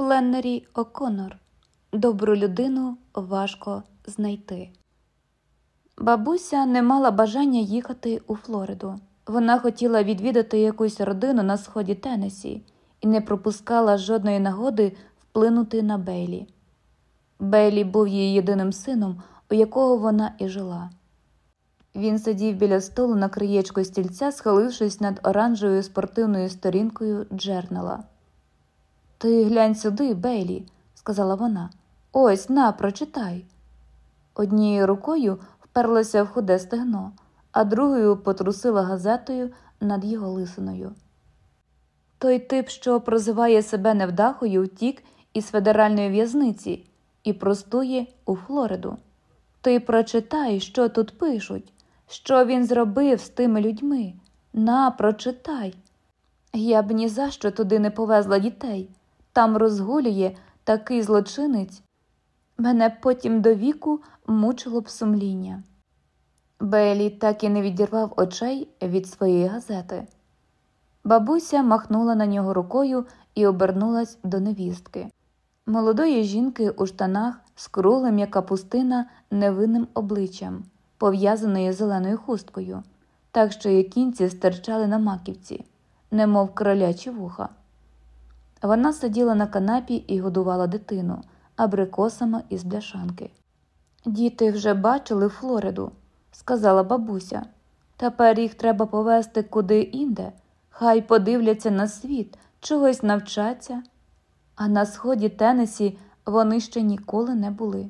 Фленнері О'Коннор. Добру людину важко знайти. Бабуся не мала бажання їхати у Флориду. Вона хотіла відвідати якусь родину на сході Теннесі і не пропускала жодної нагоди вплинути на Бейлі. Бейлі був її єдиним сином, у якого вона і жила. Він сидів біля столу на краєчку стільця, схилившись над оранжевою спортивною сторінкою джернала. Ти глянь сюди, Бейлі, сказала вона. Ось на, прочитай. Однією рукою вперлася в худе стегно, а другою потрусила газетою над його лисиною. Той тип, що прозиває себе невдахою, втік із федеральної в'язниці і простує у Флориду. Ти прочитай, що тут пишуть, що він зробив з тими людьми. На, прочитай. Я б ні за що туди не повезла дітей. Там розгулює такий злочинець. Мене потім до віку мучило б сумління. Белі так і не відірвав очей від своєї газети. Бабуся махнула на нього рукою і обернулась до невістки. Молодої жінки у штанах з круглим, як капустина, невинним обличчям, пов'язаною зеленою хусткою, так що її кінці стирчали на маківці, немов кролячі вуха. Вона сиділа на канапі і годувала дитину абрикосами із бляшанки. Діти вже бачили Флориду, сказала бабуся. Тепер їх треба повезти куди інде, хай подивляться на світ, чогось навчаться, а на сході Теннесі вони ще ніколи не були.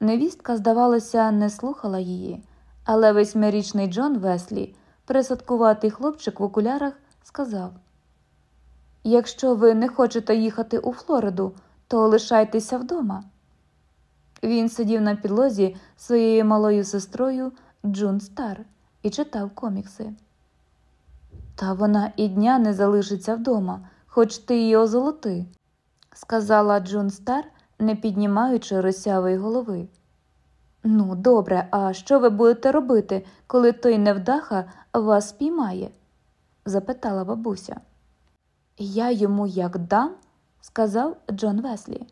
Невістка, здавалося, не слухала її, але восьмирічний Джон Веслі, присадкуватий хлопчик в окулярах, сказав Якщо ви не хочете їхати у Флориду, то лишайтеся вдома. Він сидів на підлозі своєю малою сестрою Джун Стар і читав комікси. Та вона і дня не залишиться вдома, хоч ти її озолоти, сказала Джун Стар, не піднімаючи росявої голови. Ну, добре, а що ви будете робити, коли той невдаха вас спіймає? запитала бабуся. Я йому як дам, сказав Джон Веслі.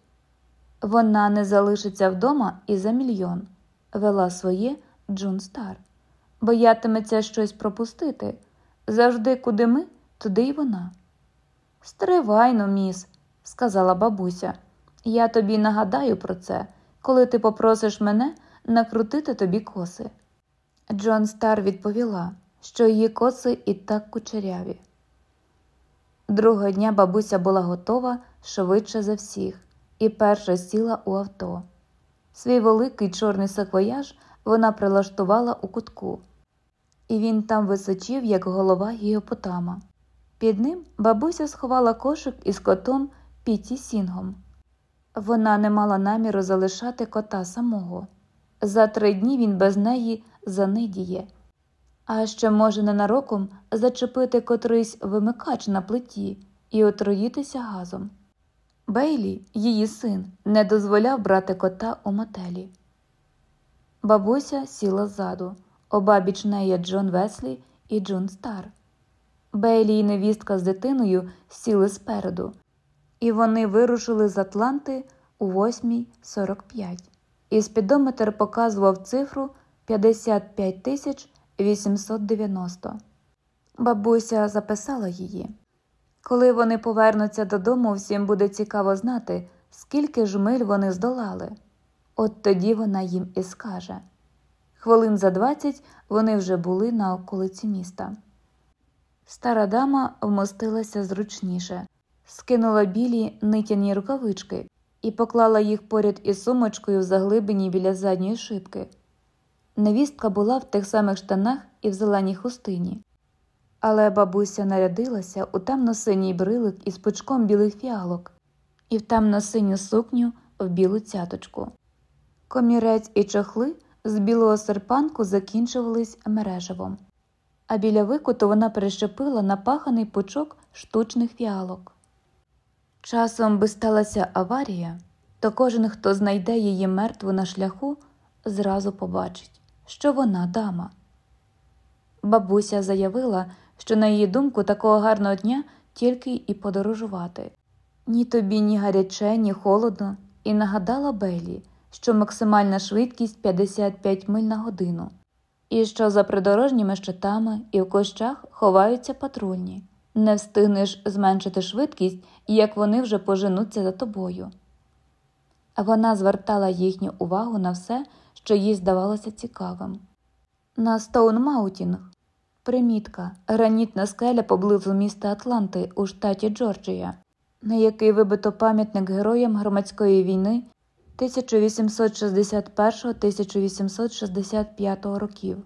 Вона не залишиться вдома і за мільйон, вела своє Джун Стар. Боятиметься щось пропустити. Завжди, куди ми, туди й вона. Стривай-но, міс, сказала бабуся. Я тобі нагадаю про це, коли ти попросиш мене накрутити тобі коси. Джун Стар відповіла, що її коси і так кучеряві. Другого дня бабуся була готова швидше за всіх і перша сіла у авто. Свій великий чорний саквояж вона прилаштувала у кутку, і він там височив, як голова гіопотама. Під ним бабуся сховала кошик із котом Піті Сінгом. Вона не мала наміру залишати кота самого. За три дні він без неї занидіє, а ще може ненароком зачепити котрийсь вимикач на плиті і отруїтися газом. Бейлі, її син, не дозволяв брати кота у мотелі. Бабуся сіла ззаду, обабіч неї Джон Веслі і Джун Стар. Бейлі і невістка з дитиною сіли спереду, і вони вирушили з Атланти у 8.45. І спідометр показував цифру 55 тисяч 890. Бабуся записала її. Коли вони повернуться додому, всім буде цікаво знати, скільки ж миль вони здолали. От тоді вона їм і скаже. Хвилин за двадцять вони вже були на околиці міста. Стара дама вмостилася зручніше, скинула білі нитяні рукавички і поклала їх поряд із сумочкою в заглибині біля задньої шибки. Невістка була в тих самих штанах і в зеленій хустині. Але бабуся нарядилася у темно-синій брилик із пучком білих фіалок і в темно-синю сукню в білу цяточку. Комірець і чохли з білого серпанку закінчувались мережевом, а біля викуту вона перещепила напаханий пучок штучних фіалок. Часом би сталася аварія, то кожен, хто знайде її мертву на шляху, зразу побачить, що вона дама. Бабуся заявила, що, на її думку, такого гарного дня тільки і подорожувати. Ні тобі, ні гаряче, ні холодно, і нагадала Белі, що максимальна швидкість 55 миль на годину, і що за придорожніми щитами і в кущах ховаються патрульні. Не встигнеш зменшити швидкість, як вони вже поженуться за тобою. Вона звертала їхню увагу на все, що їй здавалося цікавим. На Стоун-Маунтін примітка гранітна скеля поблизу міста Атланти у штаті Джорджія, на який вибито пам'ятник героям громадської війни 1861-1865 років.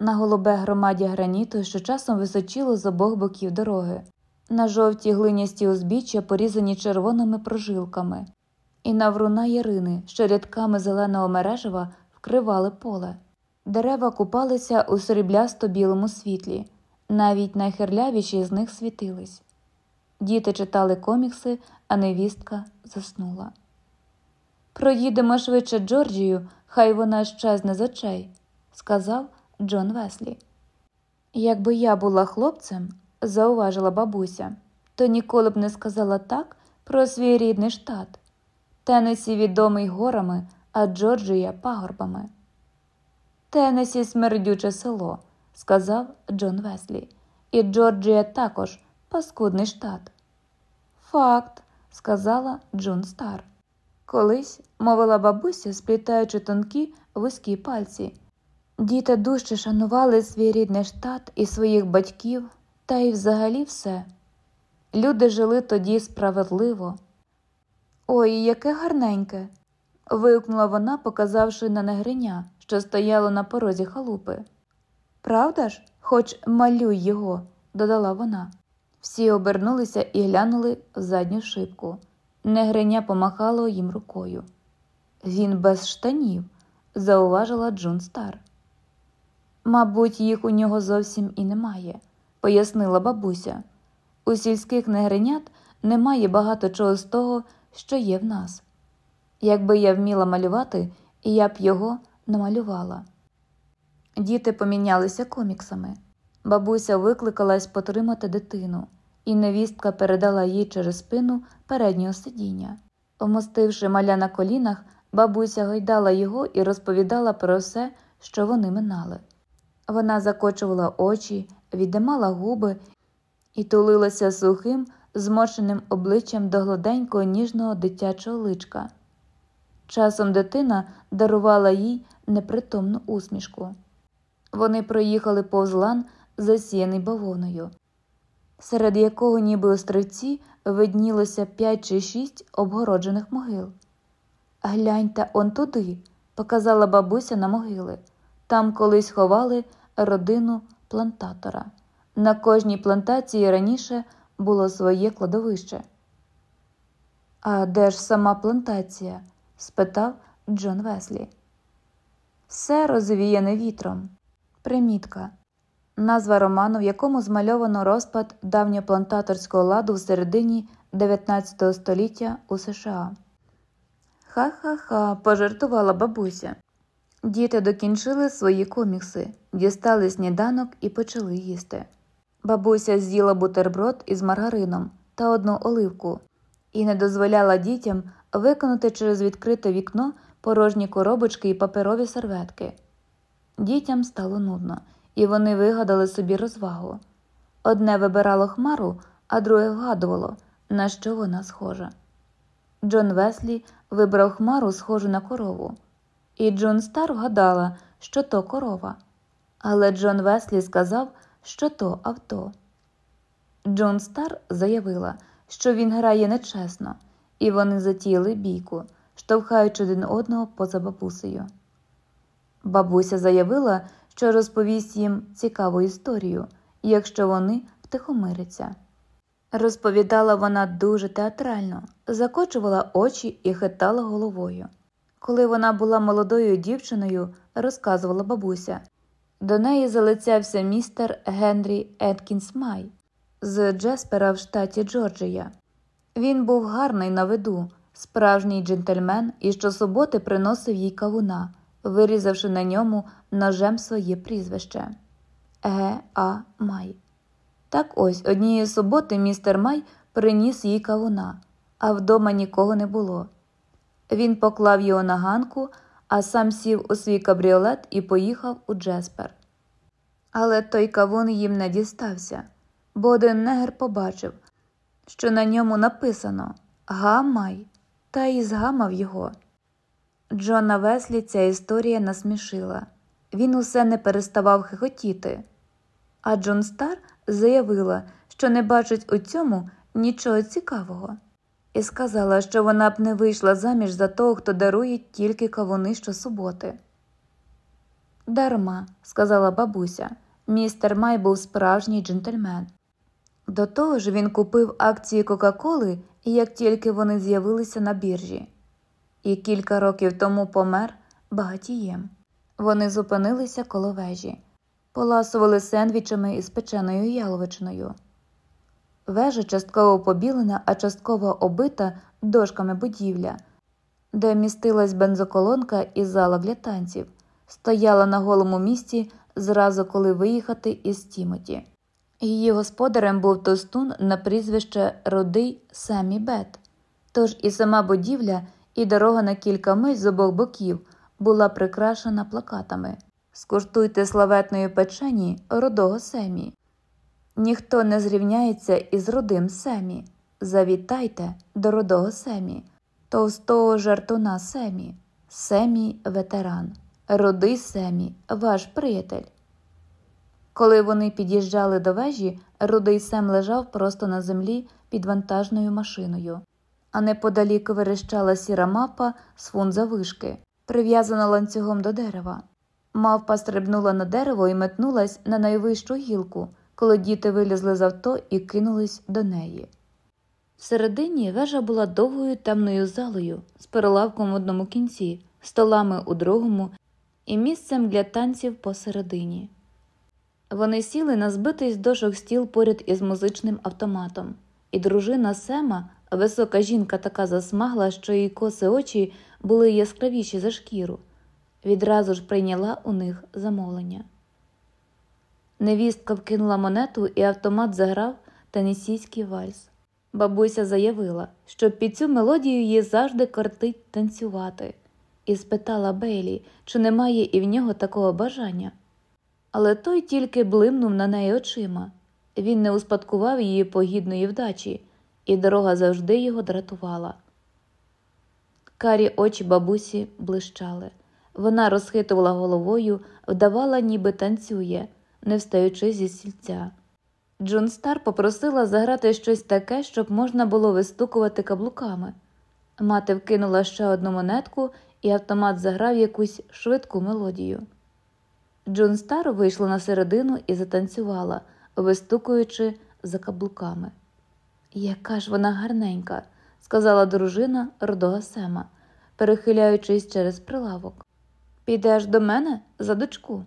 На голубе громаді граніту, що часом височило з обох боків дороги, на жовті глинясті узбіччя, порізані червоними прожилками, і на вруна ярини, що рядками зеленого мережева вкривали поле. Дерева купалися у сріблясто білому світлі, навіть найхирлявіші з них світились. Діти читали комікси, а невістка заснула. Проїдемо швидше Джорджію, хай вона щезне з очей, сказав Джон Веслі. Якби я була хлопцем, зауважила бабуся, то ніколи б не сказала так про свій рідний штат. Тенесі відомий горами, а Джорджія пагорбами. Тенесі смердюче село, сказав Джон Веслі, і Джорджія також паскудний штат. Факт, сказала Джун Стар. Колись мовила бабуся, сплітаючи тонкі вузькі пальці. Діти дужче шанували свій рідний штат і своїх батьків, та й взагалі все. Люди жили тоді справедливо. Ой, яке гарненьке. Вигукнула вона, показавши на негриня, що стояло на порозі халупи. Правда ж, хоч малюй його, додала вона. Всі обернулися і глянули в задню шибку. Негриня помахало їм рукою. Він без штанів, зауважила Джун Стар. Мабуть, їх у нього зовсім і немає, пояснила бабуся. У сільських негринят немає багато чого з того, що є в нас. Якби я вміла малювати, я б його намалювала. Діти помінялися коміксами. Бабуся викликалась потримати дитину, і невістка передала їй через спину переднього сидіння. Помостивши маля на колінах, бабуся гойдала його і розповідала про все, що вони минали. Вона закочувала очі, віддимала губи і тулилася сухим, зморшеним обличчям до гладенького ніжного дитячого личка. Часом дитина дарувала їй непритомну усмішку. Вони проїхали повз лан, засіяний бавовною, серед якого, ніби острівці, виднілося п'ять чи шість обгороджених могил. Гляньте он туди, показала бабуся на могили. Там колись ховали родину плантатора. На кожній плантації раніше було своє кладовище. А де ж сама плантація? Спитав Джон Веслі. Все розвіяне вітром. Примітка. Назва роману, в якому змальовано розпад давньоплантаторського ладу в середині 19 століття у США. Ха ха ха, пожартувала бабуся. Діти докінчили свої комікси, дістали сніданок і почали їсти. Бабуся з'їла бутерброд із маргарином та одну оливку і не дозволяла дітям виконати через відкрите вікно порожні коробочки і паперові серветки. Дітям стало нудно, і вони вигадали собі розвагу. Одне вибирало хмару, а друге вгадувало, на що вона схожа. Джон Веслі вибрав хмару, схожу на корову, і Джон Стар вгадала, що то корова. Але Джон Веслі сказав, що то авто. Джон Стар заявила, що він грає нечесно, і вони затіяли бійку, штовхаючи один одного поза бабусею. Бабуся заявила, що розповість їм цікаву історію, якщо вони втихомиряться. Розповідала вона дуже театрально, закочувала очі і хитала головою. Коли вона була молодою дівчиною, розказувала бабуся. До неї залицявся містер Генрі Еткінс Май з Джеспера в штаті Джорджія. Він був гарний на виду, справжній джентльмен і щосуботи приносив їй кавуна, вирізавши на ньому ножем своє прізвище Г. А. Май. Так ось однієї суботи містер Май приніс їй кавуна, а вдома нікого не було. Він поклав його на ганку, а сам сів у свій кабріолет і поїхав у Джеспер. Але той кавун їм не дістався, бо один негр побачив, що на ньому написано Гамай, та й згамав його. Джона Веслі ця історія насмішила. Він усе не переставав хихотіти. А Джон Стар заявила, що не бачить у цьому нічого цікавого, і сказала, що вона б не вийшла заміж за того, хто дарує тільки кавуни щосуботи. Дарма, сказала бабуся, містер Май був справжній джентльмен. До того ж, він купив акції Кока-Коли, як тільки вони з'явилися на біржі, і кілька років тому помер багатієм. Вони зупинилися коло вежі, поласували сендвічами із печеною яловичиною. Вежа частково побілена, а частково обита дошками будівля, де містилась бензоколонка і зала для танців, стояла на голому місці зразу коли виїхати із Тімоті. Її господарем був тостун на прізвище Рудий Семі Бет. Тож і сама будівля, і дорога на кілька миль з обох боків була прикрашена плакатами Скуштуйте славетної печені родого Семі. Ніхто не зрівняється із родим Семі. Завітайте до родого Семі, товстого жартуна Семі, Семі ветеран, родий Семі, ваш приятель. Коли вони під'їжджали до вежі, рудий Сем лежав просто на землі під вантажною машиною, а неподалік верещала сіра мапа з фунт завишки, прив'язана ланцюгом до дерева. Мавпа стрибнула на дерево і метнулась на найвищу гілку, коли діти вилізли з авто і кинулись до неї. Всередині вежа була довгою темною залою з перелавком в одному кінці, столами у другому і місцем для танців посередині. Вони сіли на збитий з дошок стіл поряд із музичним автоматом, і дружина Сема, висока жінка така засмагла, що її коси очі були яскравіші за шкіру, відразу ж прийняла у них замовлення. Невістка вкинула монету, і автомат заграв тенісійський вальс. Бабуся заявила, що під цю мелодію їй завжди кортить танцювати, і спитала Бейлі, чи немає і в нього такого бажання. Але той тільки блимнув на неї очима. Він не успадкував її погідної вдачі, і дорога завжди його дратувала. Карі очі бабусі блищали. Вона розхитувала головою, вдавала, ніби танцює, не встаючи зі сільця. Джон Стар попросила заграти щось таке, щоб можна було вистукувати каблуками. Мати вкинула ще одну монетку, і автомат заграв якусь швидку мелодію. Джон Стар вийшла на середину і затанцювала, вистукуючи за каблуками. Яка ж вона гарненька, сказала дружина родога Сема, перехиляючись через прилавок. Підеш до мене за дочку.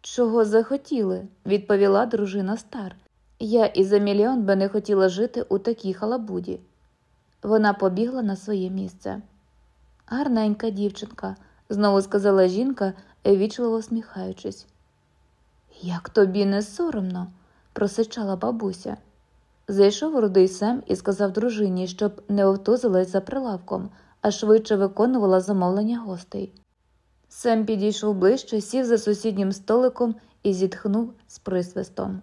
Чого захотіли, відповіла дружина Стар. Я і за мільйон би не хотіла жити у такій халабуді. Вона побігла на своє місце. Гарненька дівчинка, знову сказала жінка, вічливо сміхаючись. Як тобі не соромно, просичала бабуся. Зайшов рудий Сем і сказав дружині, щоб не овтузилась за прилавком, а швидше виконувала замовлення гостей. Сем підійшов ближче, сів за сусіднім столиком і зітхнув з присвистом.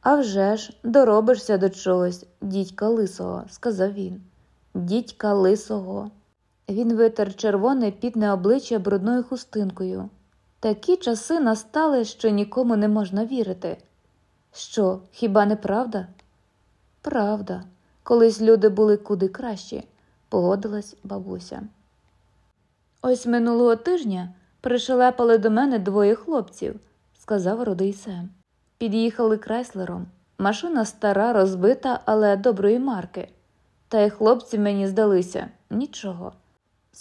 «А вже ж, доробишся до чогось, дідька лисого, сказав він. Дідька лисого. Він витер червоне пітне обличчя брудною хустинкою. Такі часи настали, що нікому не можна вірити. Що, хіба не правда? Правда, колись люди були куди кращі, погодилась бабуся. Ось минулого тижня пришелепали до мене двоє хлопців, сказав родий Сем. Під'їхали крайслером. Машина стара, розбита, але доброї марки. Та й хлопці мені здалися нічого.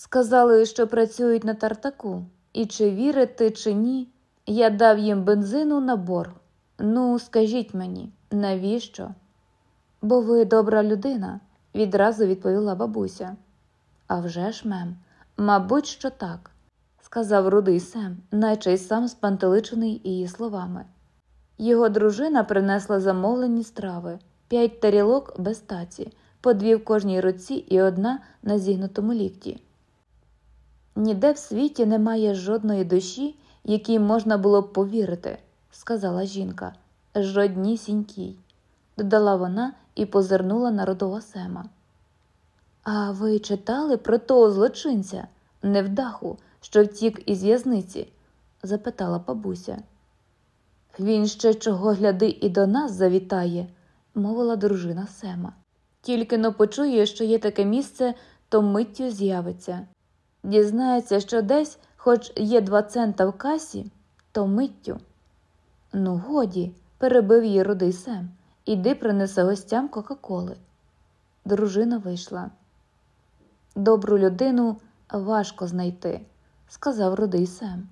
Сказали, що працюють на тартаку, і чи вірити, чи ні, я дав їм бензину на борг. Ну, скажіть мені, навіщо? Бо ви добра людина, відразу відповіла бабуся. «А вже ж, мем, мабуть, що так, сказав рудий Сем, наче й сам спантеличений її словами. Його дружина принесла замовлені страви, п'ять тарілок без таці, по дві в кожній руці і одна на зігнутому лікті. Ніде в світі немає жодної душі, якій можна було б повірити, сказала жінка. Жоднісінькій, додала вона і позирнула на родова Сема. А ви читали про того злочинця, невдаху, що втік із в'язниці? запитала бабуся. Він ще чого гляди і до нас завітає, мовила дружина Сема. Тільки но почує, що є таке місце, то миттю з'явиться. Дізнається, що десь, хоч є два цента в касі, то миттю. Ну, годі, перебив її рудий Сем. Іди принеси гостям Кока-Коли. Дружина вийшла. Добру людину важко знайти, сказав рудий Сем.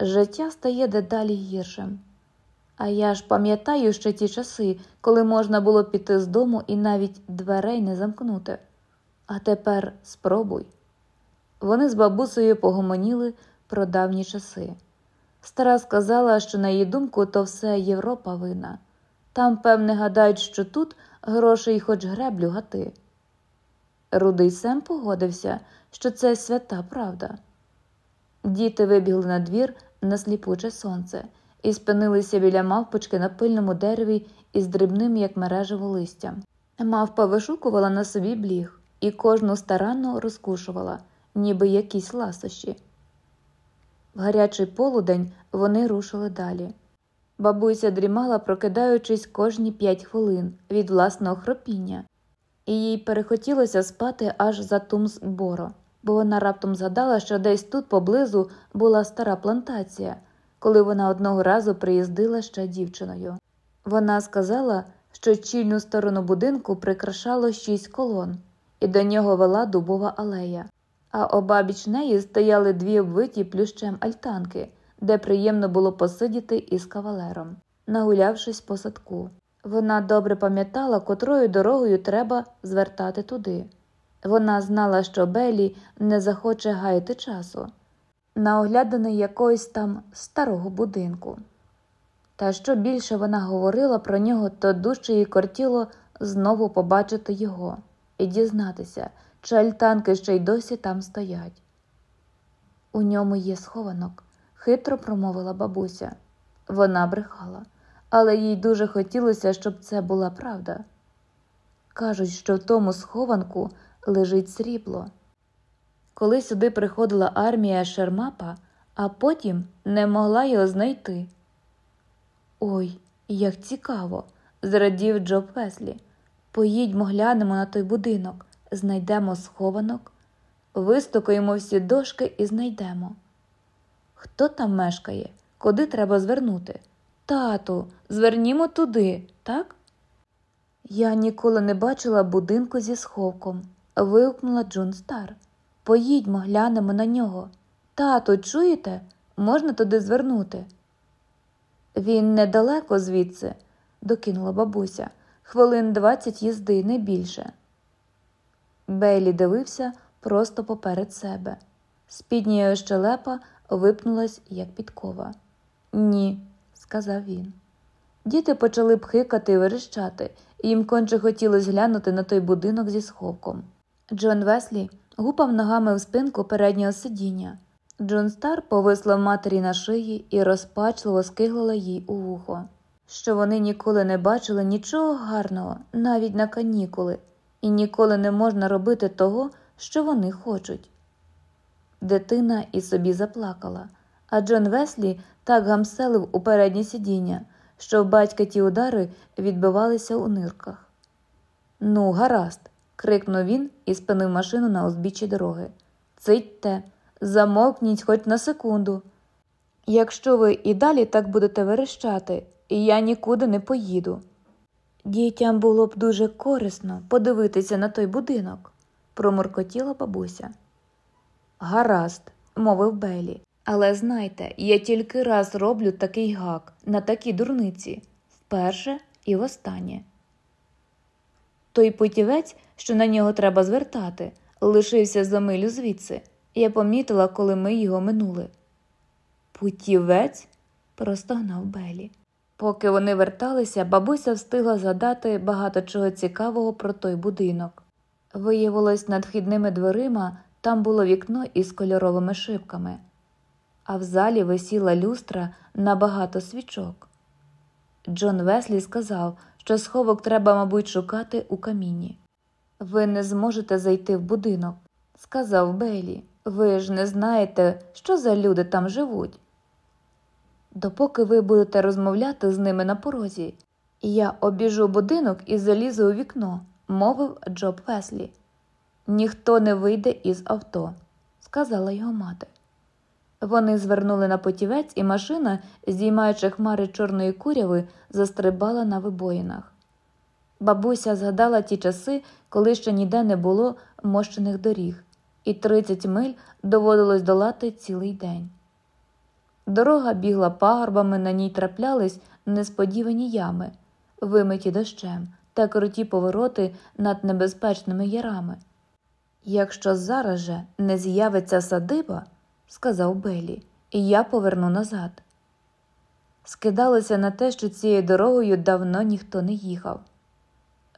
Життя стає дедалі гіршим. А я ж пам'ятаю ще ті часи, коли можна було піти з дому і навіть дверей не замкнути. А тепер спробуй. Вони з бабусею погомоніли про давні часи. Стара сказала, що, на її думку, то все Європа вина. Там, певне, гадають, що тут грошей хоч греблю гати. Рудий Сем погодився, що це свята правда. Діти вибігли на двір на сліпуче сонце і спинилися біля мавпочки на пильному дереві із дрібним, як мережево листям. Мавпа вишукувала на собі бліг і кожну старанно розкушувала, ніби якісь ласощі. В гарячий полудень вони рушили далі. Бабуся дрімала, прокидаючись кожні п'ять хвилин від власного хропіння, і їй перехотілося спати аж за Тумс-Боро, бо вона раптом згадала, що десь тут поблизу була стара плантація, коли вона одного разу приїздила ще дівчиною. Вона сказала, що чільну сторону будинку прикрашало шість колон, і до нього вела дубова алея, а обабіч неї стояли дві обвиті плющем альтанки де приємно було посидіти із кавалером, нагулявшись по садку. Вона добре пам'ятала, котрою дорогою треба звертати туди. Вона знала, що Белі не захоче гаяти часу, на огляданий якогось там старого будинку. Та що більше вона говорила про нього, то дужче їй кортіло знову побачити його і дізнатися, чи альтанки ще й досі там стоять. У ньому є схованок, хитро промовила бабуся. Вона брехала, але їй дуже хотілося, щоб це була правда. Кажуть, що в тому схованку лежить срібло. Коли сюди приходила армія Шермапа, а потім не могла його знайти. Ой, як цікаво, зрадів Джоб Веслі. Поїдьмо, глянемо на той будинок, знайдемо схованок, вистукаємо всі дошки і знайдемо. Хто там мешкає? Куди треба звернути? Тату, звернімо туди, так? Я ніколи не бачила будинку зі сховком, вигукнула Джун Стар. Поїдьмо, глянемо на нього. Тату, чуєте? Можна туди звернути? Він недалеко звідси, докинула бабуся, хвилин двадцять їзди, не більше. Бейлі дивився просто поперед себе. Спідня щелепа випнулась, як підкова. Ні, сказав він. Діти почали пхикати і верещати, і їм конче хотілося глянути на той будинок зі сховком. Джон Веслі гупав ногами в спинку переднього сидіння. Джон Стар повисла матері на шиї і розпачливо скиглила їй у вухо, що вони ніколи не бачили нічого гарного, навіть на канікули, і ніколи не можна робити того, що вони хочуть. Дитина і собі заплакала, а Джон Веслі так гамселив у переднє сидіння, що в батька ті удари відбивалися у нирках. Ну, гаразд, крикнув він і спинив машину на узбіччі дороги. Цитьте, замовкніть хоч на секунду. Якщо ви і далі так будете верещати, я нікуди не поїду. Дітям було б дуже корисно подивитися на той будинок, проморкотіла бабуся. Гаразд, мовив Белі. Але знайте, я тільки раз роблю такий гак на такі дурниці вперше і востаннє. Той путівець, що на нього треба звертати, лишився за милю звідси. Я помітила, коли ми його минули. Путівець? простогнав Белі. Поки вони верталися, бабуся встигла згадати багато чого цікавого про той будинок. Виявилось, над вхідними дверима там було вікно із кольоровими шибками, а в залі висіла люстра на багато свічок. Джон Веслі сказав, що сховок треба, мабуть, шукати у каміні. Ви не зможете зайти в будинок, сказав Бейлі. Ви ж не знаєте, що за люди там живуть. Допоки ви будете розмовляти з ними на порозі, я обіжу будинок і залізу у вікно, мовив Джоб Веслі. Ніхто не вийде із авто, сказала його мати. Вони звернули на потівець, і машина, здіймаючи хмари чорної куряви, застрибала на вибоїнах. Бабуся згадала ті часи, коли ще ніде не було мощених доріг, і 30 миль доводилось долати цілий день. Дорога бігла пагорбами, на ній траплялись несподівані ями, вимиті дощем та круті повороти над небезпечними ярами. Якщо зараз же не з'явиться садиба, сказав Белі, і я поверну назад. Скидалося на те, що цією дорогою давно ніхто не їхав.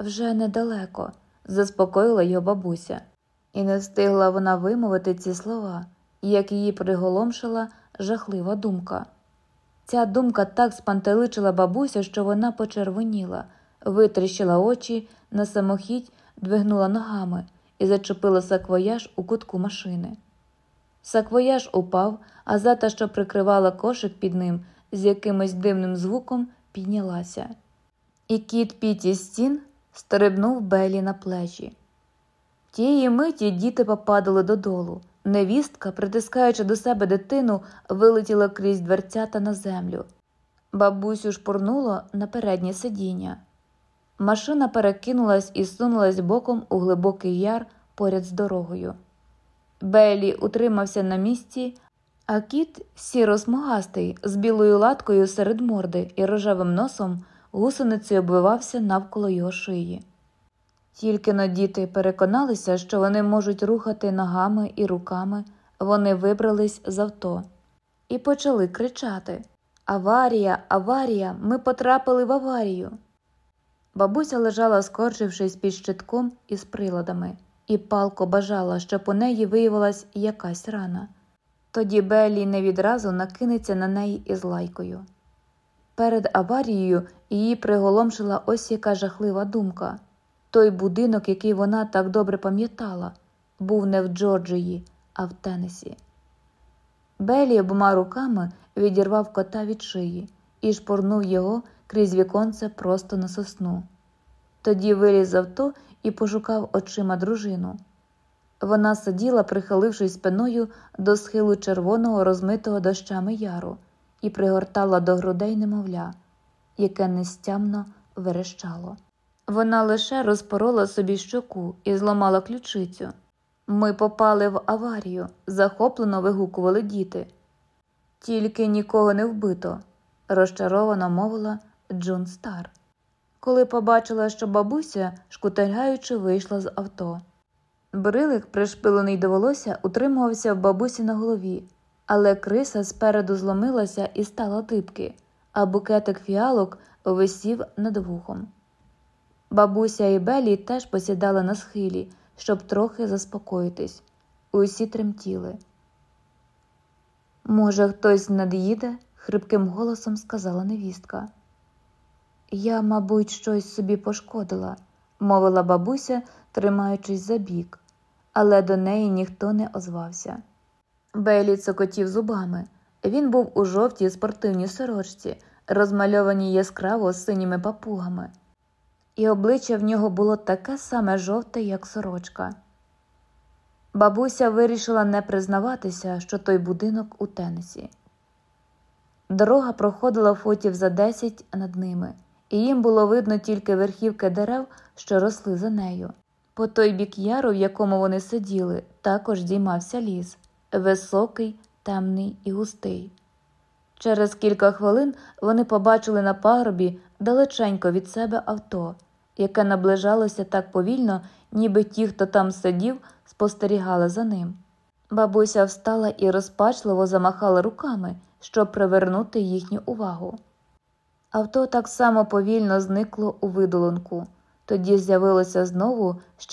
Вже недалеко, заспокоїла його бабуся, і не встигла вона вимовити ці слова, як її приголомшила жахлива думка. Ця думка так спантеличила бабусю, що вона почервоніла, витріщила очі несамохіть двигнула ногами і зачепила саквояж у кутку машини. Саквояж упав, газета, що прикривала кошик під ним, з якимось дивним звуком піднялася. І кіт Піті Сінг стрибнув Белі на плечі. Тієї миті діти попадали додолу. Невістка, притискаючи до себе дитину, вилетіла крізь дверцята на землю. Бабусю шпурнуло на переднє сидіння. Машина перекинулась і сунулась боком у глибокий яр поряд з дорогою. Белі утримався на місці, а кіт сіро-смугастий, з білою латкою серед морди і рожевим носом гусеницею обвивався навколо його шиї. Тільки но діти переконалися, що вони можуть рухати ногами і руками, вони вибрались з авто і почали кричати Аварія, аварія, ми потрапили в аварію. Бабуся лежала, скорчившись під щитком із приладами, і палко бажала, щоб у неї виявилась якась рана. Тоді Беллі не відразу накинеться на неї із лайкою. Перед аварією її приголомшила ось яка жахлива думка. Той будинок, який вона так добре пам'ятала, був не в Джорджії, а в Теннесі. Белі обома руками відірвав кота від шиї і шпорнув його крізь віконце просто на сосну. Тоді виліз з авто і пошукав очима дружину. Вона сиділа, прихилившись спиною до схилу червоного, розмитого дощами яру, і пригортала до грудей немовля, яке нестямно верещало. Вона лише розпорола собі щоку і зламала ключицю. Ми попали в аварію, захоплено вигукували діти. Тільки нікого не вбито, розчаровано мовила Джун Стар. Коли побачила, що бабуся, шкутильгаючи, вийшла з авто. Брилик, пришпилений до волосся, утримувався в бабусі на голові, але криса спереду зломилася і стала типки, а букетик фіалок висів над вухом. Бабуся і Белі теж посідали на схилі, щоб трохи заспокоїтись. Усі тремтіли. Може, хтось над'їде? хрипким голосом сказала невістка. Я, мабуть, щось собі пошкодила, мовила бабуся, тримаючись за бік, але до неї ніхто не озвався. Бейлі цокотів зубами. Він був у жовтій спортивній сорочці, розмальованій яскраво синіми папугами і обличчя в нього було таке саме жовте, як сорочка. Бабуся вирішила не признаватися, що той будинок у Теннесі. Дорога проходила футів за десять над ними, і їм було видно тільки верхівки дерев, що росли за нею. По той бік яру, в якому вони сиділи, також діймався ліс високий, темний і густий. Через кілька хвилин вони побачили на пагорбі далеченько від себе авто, яке наближалося так повільно, ніби ті, хто там сидів, спостерігали за ним. Бабуся встала і розпачливо замахала руками, щоб привернути їхню увагу. Авто так само повільно зникло у видолонку. Тоді з'явилося знову ще